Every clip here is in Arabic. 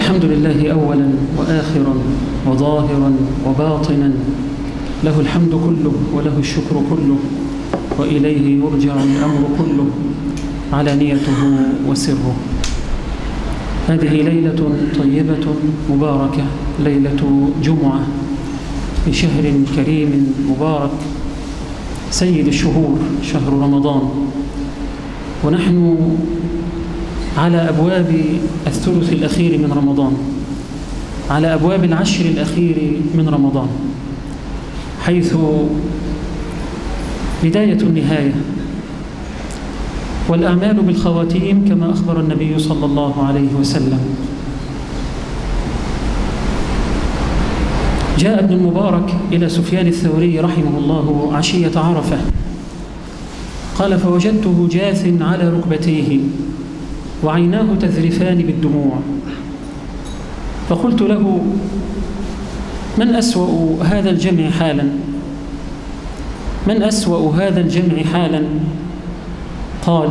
فالحمد لله أولا وآخرا وظاهرا وباطنا. له الحمد كله وله الشكر كله وإليه يرجع الأمر كله علانيته وسره. هذه ليلة طيبة مباركة ليلة جمعة في شهر كريم مبارك سيد الشهور شهر رمضان. ونحن على أبواب الثلث الأخير من رمضان. على أبواب العشر الأخير من رمضان. حيث بداية النهاية. والأعمال بالخواتيم كما أخبر النبي صلى الله عليه وسلم. جاء ابن المبارك إلى سفيان الثوري رحمه الله عشية عرفة. قال فوجدته جاث على ركبتيه. وعيناه تذرفان بالدموع. فقلت له من أسوأ هذا الجمع حالا؟ من أسوأ هذا الجمع حالا؟ قال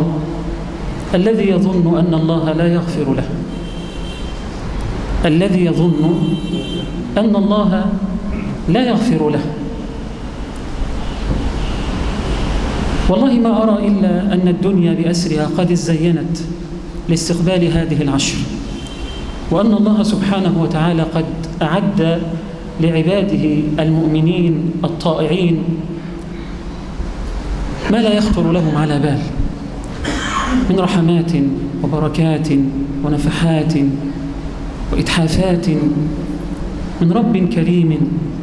الذي يظن أن الله لا يغفر له. الذي يظن أن الله لا يغفر له. والله ما أرى إلا أن الدنيا بأسرها قد ازينت لاستقبال هذه العشر وأن الله سبحانه وتعالى قد أعد لعباده المؤمنين الطائعين ما لا يخطر لهم على بال من رحمات وبركات ونفحات وإتحافات من رب كريم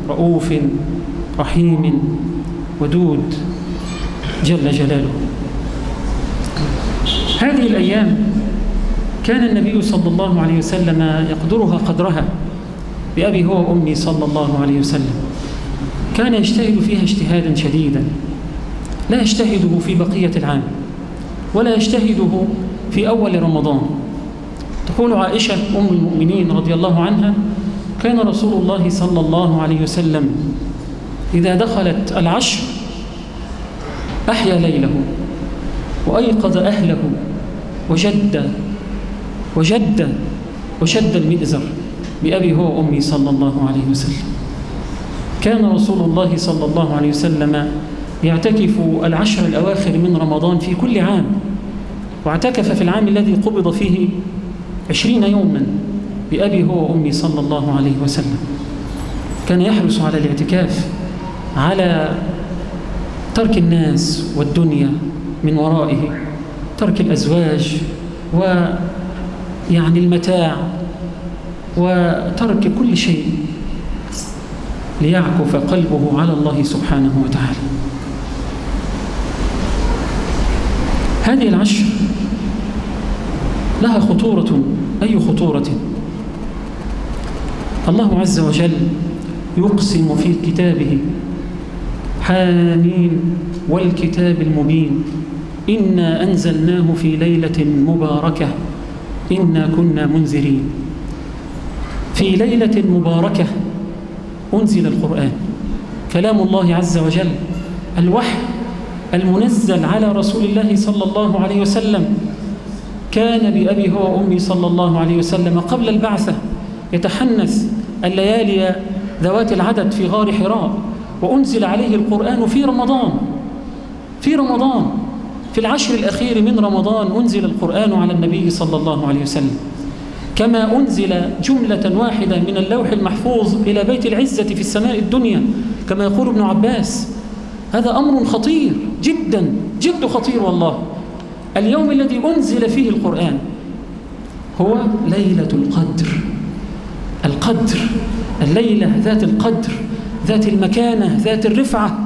رؤوف رحيم ودود جل جلاله. هذه الأيام كان النبي صلى الله عليه وسلم يقدرها قدرها بأبي هو وأمي صلى الله عليه وسلم. كان يجتهد فيها اجتهادا شديدا. لا يجتهده في بقية العام ولا يجتهده في أول رمضان. تقول عائشة أم المؤمنين رضي الله عنها كان رسول الله صلى الله عليه وسلم إذا دخلت العشر أحيا ليله وأيقظ أهله وجد وجد وشد المئزر بأبي هو وأمي صلى الله عليه وسلم. كان رسول الله صلى الله عليه وسلم يعتكف العشر الأواخر من رمضان في كل عام واعتكف في العام الذي قبض فيه عشرين يوما بأبي هو وأمي صلى الله عليه وسلم. كان يحرص على الاعتكاف على ترك الناس والدنيا من ورائه ترك الأزواج ويعني المتاع وترك كل شيء ليعكف قلبه على الله سبحانه وتعالى. هذه العشر لها خطورة أي خطورة؟ الله عز وجل يقسم في كتابه حامين والكتاب المبين إنا أنزلناه في ليلة مباركة. إنا كنا منذرين. في ليلة مباركة أنزل القرآن. كلام الله عز وجل الوحي المنزل على رسول الله صلى الله عليه وسلم. كان بأبي هو وأمي صلى الله عليه وسلم قبل البعثة يتحنث الليالي ذوات العدد في غار حراء وأنزل عليه القرآن في رمضان. في رمضان. في العشر الأخير من رمضان أنزل القرآن على النبي صلى الله عليه وسلم. كما أنزل جملة واحدة من اللوح المحفوظ إلى بيت العزة في السماء الدنيا كما يقول ابن عباس هذا أمر خطير جدا جد خطير والله. اليوم الذي أنزل فيه القرآن هو ليلة القدر القدر الليلة ذات القدر ذات المكانة ذات الرفعة.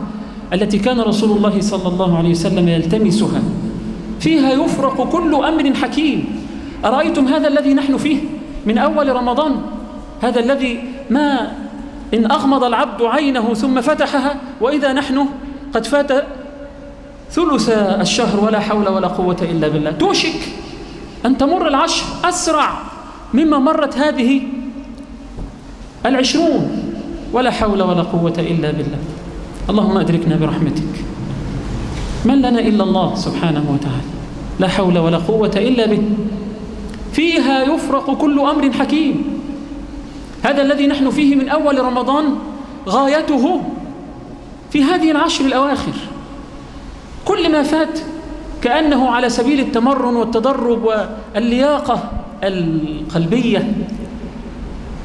التي كان رسول الله صلى الله عليه وسلم يلتمسها. فيها يفرق كل أمر حكيم. أرأيتم هذا الذي نحن فيه من أول رمضان؟ هذا الذي ما إن أغمض العبد عينه ثم فتحها وإذا نحن قد فات ثلث الشهر ولا حول ولا قوة إلا بالله. توشك أن تمر العشر أسرع مما مرت هذه العشرون ولا حول ولا قوة إلا بالله. اللهم أدركنا برحمتك. من لنا إلا الله سبحانه وتعالى. لا حول ولا قوة إلا به. فيها يفرق كل أمر حكيم. هذا الذي نحن فيه من أول رمضان غايته في هذه العشر الأواخر. كل ما فات كأنه على سبيل التمرن والتدرب واللياقة القلبية.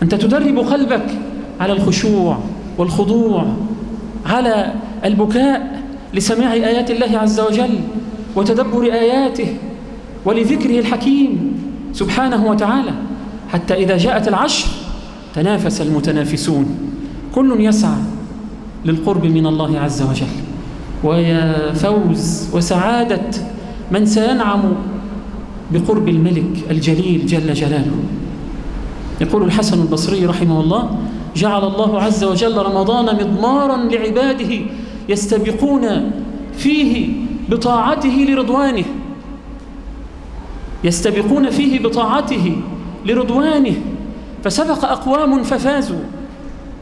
أنت تدرب قلبك على الخشوع والخضوع. على البكاء لسماع آيات الله عز وجل وتدبر آياته ولذكره الحكيم سبحانه وتعالى. حتى إذا جاءت العشر تنافس المتنافسون. كل يسعى للقرب من الله عز وجل. ويا فوز وسعادة من سينعم بقرب الملك الجليل جل جلاله. يقول الحسن البصري رحمه الله جعل الله عز وجل رمضان مضمارا لعباده يستبقون فيه بطاعته لرضوانه. يستبقون فيه بطاعته لرضوانه. فسبق أقوام ففازوا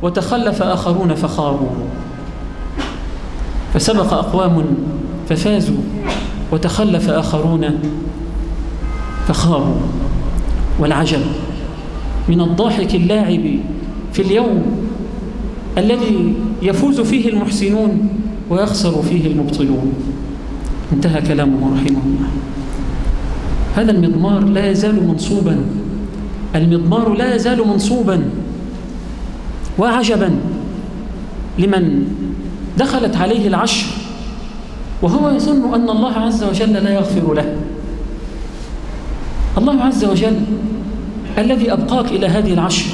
وتخلف آخرون فخابوا فسبق أقوام ففازوا وتخلف آخرون فخابوا والعجب من الضاحك اللاعب في اليوم الذي يفوز فيه المحسنون ويخسر فيه المبطلون. انتهى كلامه رحمه الله. هذا المضمار لا يزال منصوبا. المضمار لا يزال منصوبا وعجبا لمن دخلت عليه العشر وهو يظن أن الله عز وجل لا يغفر له. الله عز وجل الذي أبقاك إلى هذه العشر.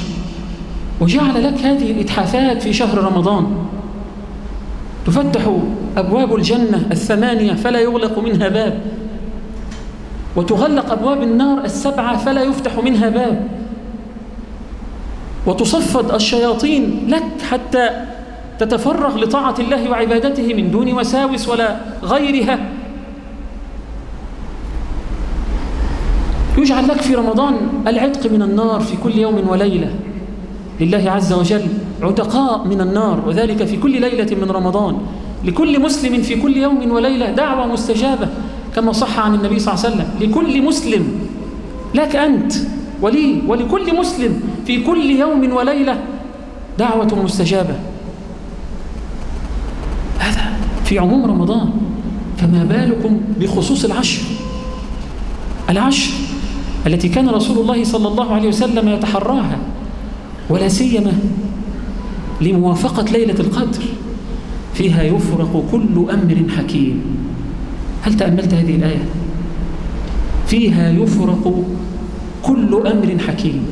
وجعل لك هذه الإتحافات في شهر رمضان. تفتح أبواب الجنة الثمانية فلا يغلق منها باب. وتغلق أبواب النار السبعة فلا يفتح منها باب. وتصفد الشياطين لك حتى تتفرغ لطاعة الله وعبادته من دون وساوس ولا غيرها. يجعل لك في رمضان العتق من النار في كل يوم وليلة. لله عز وجل عتقاء من النار وذلك في كل ليلة من رمضان. لكل مسلم في كل يوم وليلة دعوة مستجابة كما صح عن النبي صلى الله عليه وسلم. لكل مسلم لك أنت ولي ولكل مسلم في كل يوم وليلة دعوة مستجابة. هذا في عموم رمضان. فما بالكم بخصوص العشر؟ العشر التي كان رسول الله صلى الله عليه وسلم يتحراها. ولا سيما لموافقة ليلة القدر. فيها يفرق كل أمر حكيم. هل تأملت هذه الآية؟ فيها يفرق كل أمر حكيم.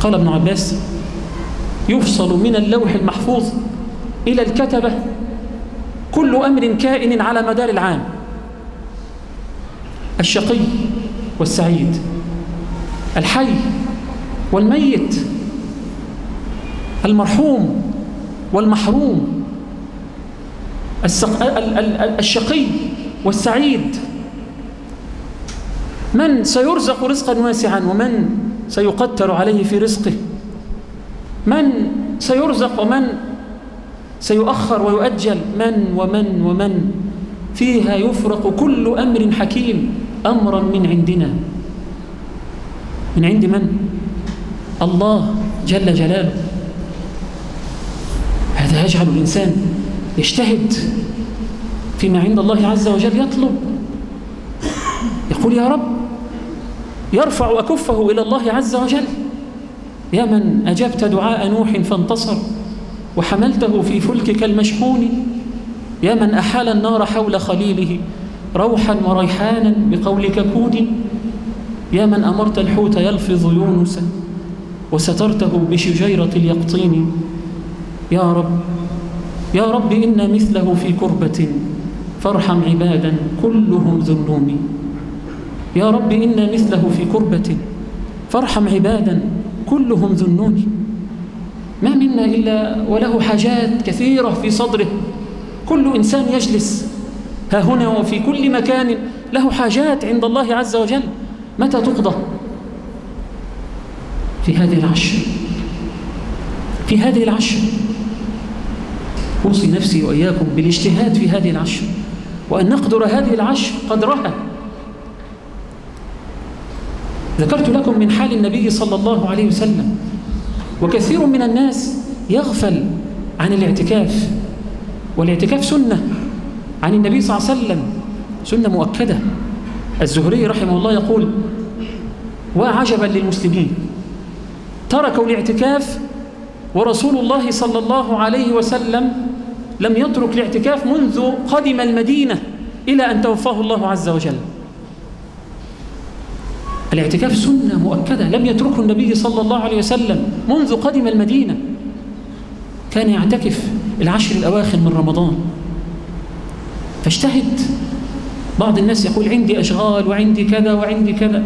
قال ابن عباس يفصل من اللوح المحفوظ إلى الكتبة كل أمر كائن على مدار العام. الشقي والسعيد. الحي والميت المرحوم والمحروم الشقي والسعيد. من سيرزق رزقا واسعا ومن سيقتر عليه في رزقه؟ من سيرزق ومن سيؤخر ويؤجل؟ من ومن ومن؟ فيها يفرق كل أمر حكيم أمرا من عندنا. من عند من؟ الله جل جلاله. هذا يجعل الإنسان يجتهد فيما عند الله عز وجل يطلب. يقول يا رب يرفع أكفه إلى الله عز وجل. يا من أجبت دعاء نوح فانتصر وحملته في فلكك المشحون. يا من أحال النار حول خليله روحا وريحانا بقولك كود. يا من أمرت الحوت يلفظ يونسا وسترته بشجيرة اليقطين. يا رب يا رب إن مثله في كربة. فارحم عبادا كلهم ذنوم يا رب إنا مثله في كربة. فارحم عبادا كلهم ذنون ما منا إلا وله حاجات كثيرة في صدره. كل إنسان يجلس. ها هنا وفي كل مكان له حاجات عند الله عز وجل. متى تقضى؟ في هذه العشر. في هذه العشر. أوصي نفسي وإياكم بالاجتهاد في هذه العشر. وأن نقدر هذه العشر قدرها. ذكرت لكم من حال النبي صلى الله عليه وسلم. وكثير من الناس يغفل عن الاعتكاف. والاعتكاف سنة عن النبي صلى الله عليه وسلم. سنة مؤكدة. الزهري رحمه الله يقول وعجبا للمسلمين. تركوا الاعتكاف ورسول الله صلى الله عليه وسلم لم يترك الاعتكاف منذ قدم المدينة إلى أن توفاه الله عز وجل. الاعتكاف سنة مؤكدة لم يتركه النبي صلى الله عليه وسلم منذ قدم المدينة. كان يعتكف العشر الأواخر من رمضان. فاجتهد. بعض الناس يقول عندي أشغال وعندي كذا وعندي كذا.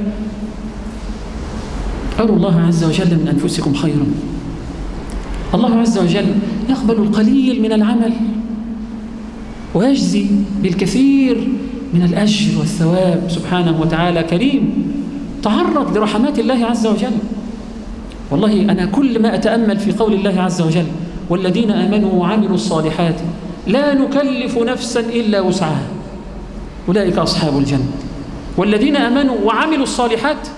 أروا الله عز وجل من أنفسكم خيرا. الله عز وجل يقبل القليل من العمل ويجزي بالكثير من الأجر والثواب. سبحانه وتعالى كريم تعرض لرحمات الله عز وجل. والله أنا كل ما أتأمل في قول الله عز وجل والذين آمنوا وعملوا الصالحات لا نكلف نفسا إلا وسعها. أولئك أصحاب الجنة. والذين آمنوا وعملوا الصالحات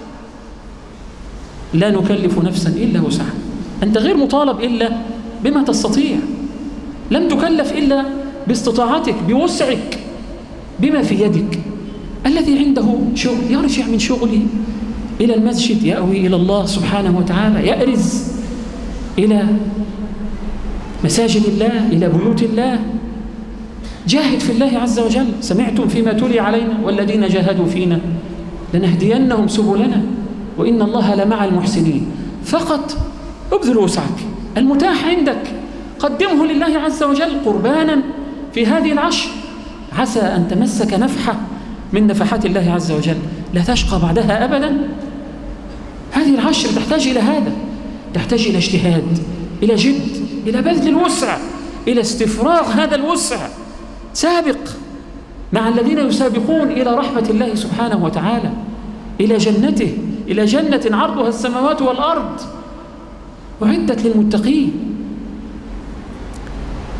لا نكلف نفسا إلا وسعها. أنت غير مطالب إلا بما تستطيع. لم تكلف إلا باستطاعتك بوسعك بما في يدك. الذي عنده شغل يرجع من شغله إلى المسجد يأوي إلى الله سبحانه وتعالى يأرز إلى مساجد الله إلى بيوت الله. جاهد في الله عز وجل. سمعتم فيما تلي علينا والذين جاهدوا فينا. لنهدينهم سبلنا. وإن الله لمع المحسنين. فقط ابذل وسعك. المتاح عندك. قدمه لله عز وجل قربانا في هذه العشر. عسى أن تمسك نفحة من نفحات الله عز وجل. لا تشقى بعدها أبدا. هذه العشر تحتاج إلى هذا. تحتاج إلى اجتهاد إلى جد إلى بذل الوسع إلى استفراغ هذا الوسع. سابق مع الذين يسابقون إلى رحمة الله سبحانه وتعالى إلى جنته. إلى جنة عرضها السماوات والأرض. أعدت للمتقين.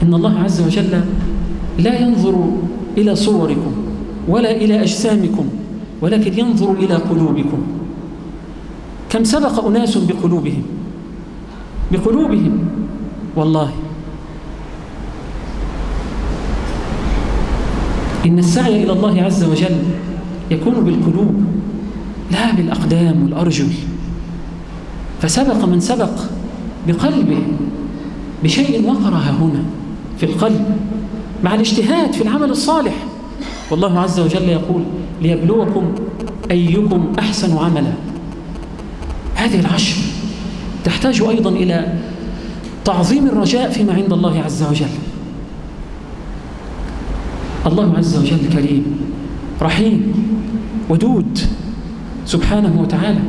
إن الله عز وجل لا ينظر إلى صوركم ولا إلى أجسامكم ولكن ينظر إلى قلوبكم. كم سبق أناس بقلوبهم؟ بقلوبهم والله. إن السعي إلى الله عز وجل يكون بالقلوب. لا بالأقدام والأرجل. فسبق من سبق بقلبه بشيء وقرها هنا في القلب مع الاجتهاد في العمل الصالح. والله عز وجل يقول ليبلوكم أيكم أحسن عملا. هذه العشر تحتاج أيضا إلى تعظيم الرجاء فيما عند الله عز وجل. الله عز وجل كريم رحيم ودود. سبحانه وتعالى.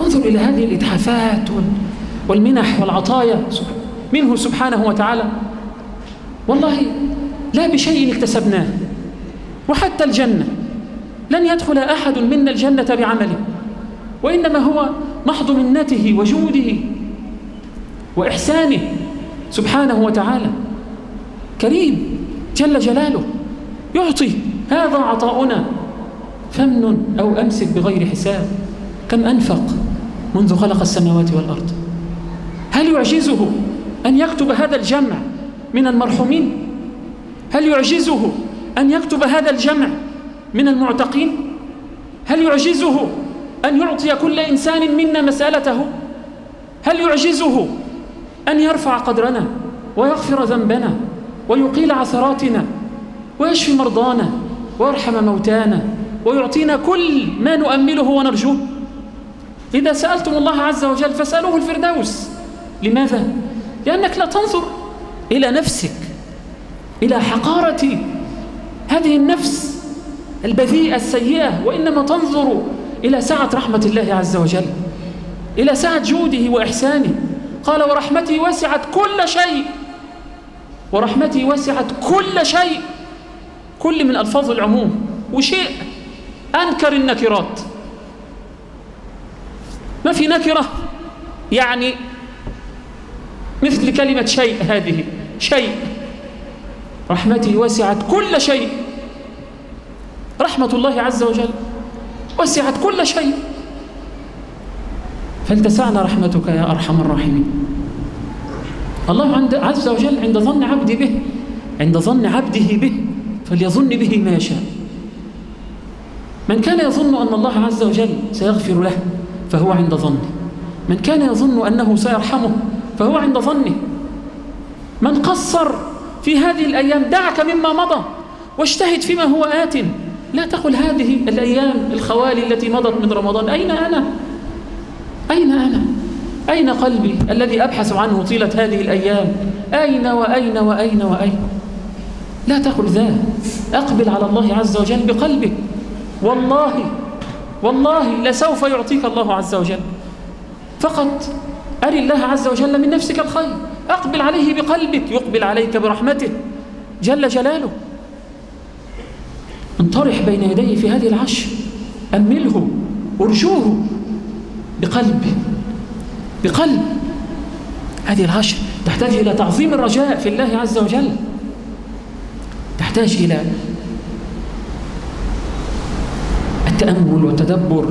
انظر إلى هذه الإتحافات والمنح والعطايا. منه سبحانه وتعالى. والله لا بشيء اكتسبناه. وحتى الجنة. لن يدخل أحد منا الجنة بعمله. وإنما هو محض منته وجوده وإحسانه سبحانه وتعالى. كريم جل جلاله. يعطي هذا عطاؤنا. فمن أو أمسك بغير حساب. كم أنفق منذ خلق السماوات والأرض؟ هل يعجزه أن يكتب هذا الجمع من المرحومين؟ هل يعجزه أن يكتب هذا الجمع من المعتقين؟ هل يعجزه أن يعطي كل إنسان منا مسألته؟ هل يعجزه أن يرفع قدرنا ويغفر ذنبنا ويقيل عثراتنا ويشفي مرضانا ويرحم موتانا ويعطينا كل ما نؤمله ونرجوه. إذا سألتم الله عز وجل فاسألوه الفردوس. لماذا؟ لأنك لا تنظر إلى نفسك إلى حقارة هذه النفس البذيئة السيئة وإنما تنظر إلى سعة رحمة الله عز وجل إلى سعة جوده وإحسانه. قال ورحمتي وسعت كل شيء. ورحمتي وسعت كل شيء. كل من ألفاظ العموم. وشيء أنكر النكرات. ما في نكرة؟ يعني مثل كلمة شيء هذه شيء. رحمتي وسعت كل شيء. رحمة الله عز وجل وسعت كل شيء. فلتسعنا رحمتك يا أرحم الراحمين. الله عند عز وجل عند ظن عبدي به عند ظن عبده به فليظن به ما يشاء. من كان يظن أن الله عز وجل سيغفر له فهو عند ظنه من كان يظن أنه سيرحمه فهو عند ظنه من قصر في هذه الأيام دعك مما مضى واجتهد فيما هو آت لا تقل هذه الأيام الخوالي التي مضت من رمضان أين أنا؟ أين أنا؟ أين قلبي الذي أبحث عنه طيلة هذه الأيام؟ أين وأين وأين وأين؟ لا تقل ذا أقبل على الله عز وجل بقلبك والله والله لسوف يعطيك الله عز وجل. فقط أري الله عز وجل من نفسك الخير. أقبل عليه بقلبك يقبل عليك برحمته. جل جلاله. انطرح بين يديه في هذه العشر أمله أرجوه بقلب. بقلب. هذه العشر تحتاج إلى تعظيم الرجاء في الله عز وجل. تحتاج إلى التأمل والتدبر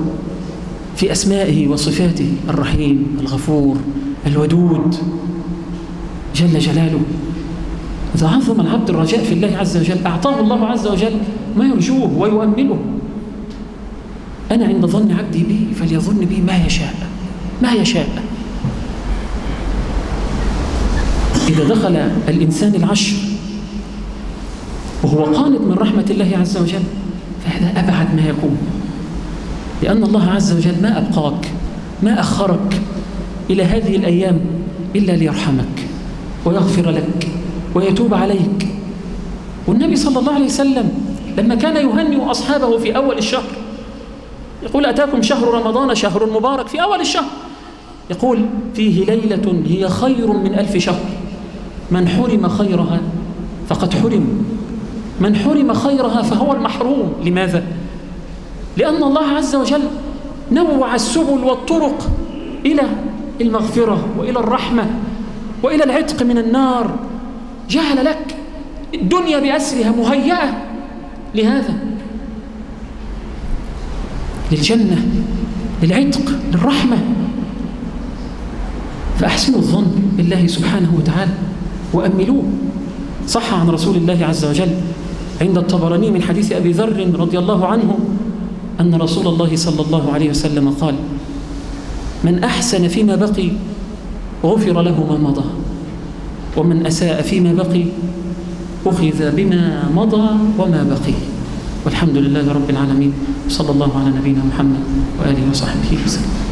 في أسمائه وصفاته الرحيم الغفور الودود. جل جلاله. إذا عظم العبد الرجاء في الله عز وجل أعطاه الله عز وجل ما يرجوه ويؤمله أنا عند ظن عبدي بي فليظن بي ما يشاء ما يشاء. إذا دخل الإنسان العشر وهو قانط من رحمة الله عز وجل فهذا أبعد ما يكون. لأن الله عز وجل ما أبقاك ما أخرك إلى هذه الأيام إلا ليرحمك ويغفر لك ويتوب عليك. والنبي صلى الله عليه وسلم لما كان يهنئ أصحابه في أول الشهر يقول أتاكم شهر رمضان شهر مبارك في أول الشهر. يقول فيه ليلة هي خير من ألف شهر من حرم خيرها فقد حرم من حرم خيرها فهو المحروم. لماذا؟ لأن الله عز وجل نوع السبل والطرق إلى المغفرة وإلى الرحمة وإلى العتق من النار. جعل لك الدنيا بأسرها مهيئة لهذا. للجنة للعتق للرحمة. فأحسنوا الظن بالله سبحانه وتعالى وأملوه. صح عن رسول الله عز وجل عند الطبراني من حديث أبي ذر رضي الله عنه أن رسول الله صلى الله عليه وسلم قال من أحسن فيما بقي غفر له ما مضى ومن أساء فيما بقي أخذ بما مضى وما بقي. والحمد لله رب العالمين صلى الله على نبينا محمد وآله وصحبه وسلم.